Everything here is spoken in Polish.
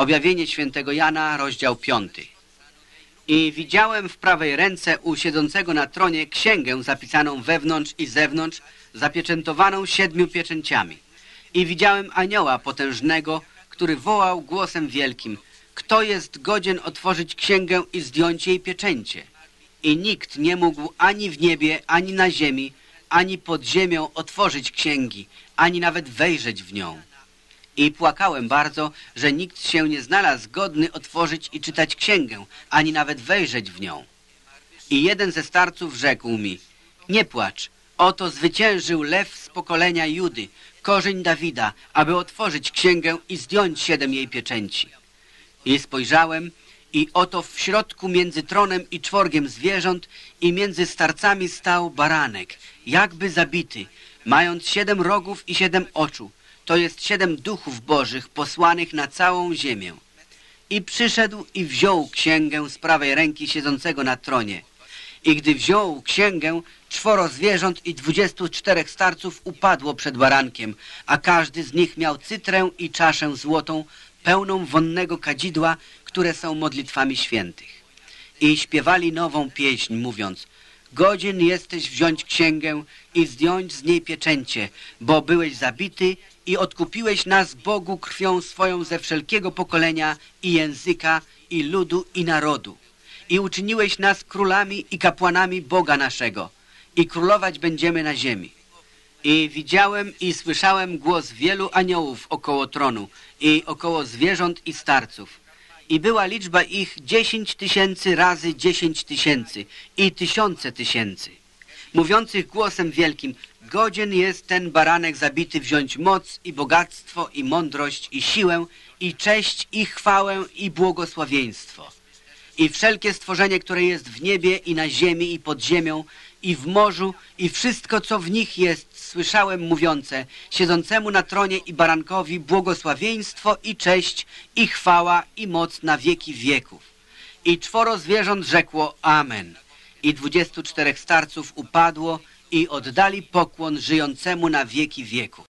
Objawienie świętego Jana, rozdział 5. I widziałem w prawej ręce u siedzącego na tronie księgę zapisaną wewnątrz i zewnątrz, zapieczętowaną siedmiu pieczęciami. I widziałem anioła potężnego, który wołał głosem wielkim, kto jest godzien otworzyć księgę i zdjąć jej pieczęcie? I nikt nie mógł ani w niebie, ani na ziemi, ani pod ziemią otworzyć księgi, ani nawet wejrzeć w nią. I płakałem bardzo, że nikt się nie znalazł godny otworzyć i czytać księgę, ani nawet wejrzeć w nią. I jeden ze starców rzekł mi, nie płacz, oto zwyciężył lew z pokolenia Judy, korzeń Dawida, aby otworzyć księgę i zdjąć siedem jej pieczęci. I spojrzałem, i oto w środku między tronem i czworgiem zwierząt i między starcami stał baranek, jakby zabity, mając siedem rogów i siedem oczu. To jest siedem duchów bożych posłanych na całą ziemię. I przyszedł i wziął księgę z prawej ręki siedzącego na tronie. I gdy wziął księgę, czworo zwierząt i dwudziestu czterech starców upadło przed barankiem, a każdy z nich miał cytrę i czaszę złotą, pełną wonnego kadzidła, które są modlitwami świętych. I śpiewali nową pieśń, mówiąc Godzien jesteś wziąć księgę i zdjąć z niej pieczęcie, bo byłeś zabity i odkupiłeś nas Bogu krwią swoją ze wszelkiego pokolenia i języka, i ludu, i narodu. I uczyniłeś nas królami i kapłanami Boga naszego i królować będziemy na ziemi. I widziałem i słyszałem głos wielu aniołów około tronu i około zwierząt i starców. I była liczba ich dziesięć tysięcy razy dziesięć tysięcy i tysiące tysięcy. Mówiących głosem wielkim, godzien jest ten baranek zabity wziąć moc i bogactwo i mądrość i siłę i cześć i chwałę i błogosławieństwo. I wszelkie stworzenie, które jest w niebie i na ziemi i pod ziemią i w morzu i wszystko, co w nich jest, słyszałem mówiące, siedzącemu na tronie i barankowi błogosławieństwo i cześć i chwała i moc na wieki wieków. I czworo zwierząt rzekło Amen. I dwudziestu czterech starców upadło i oddali pokłon żyjącemu na wieki wieków.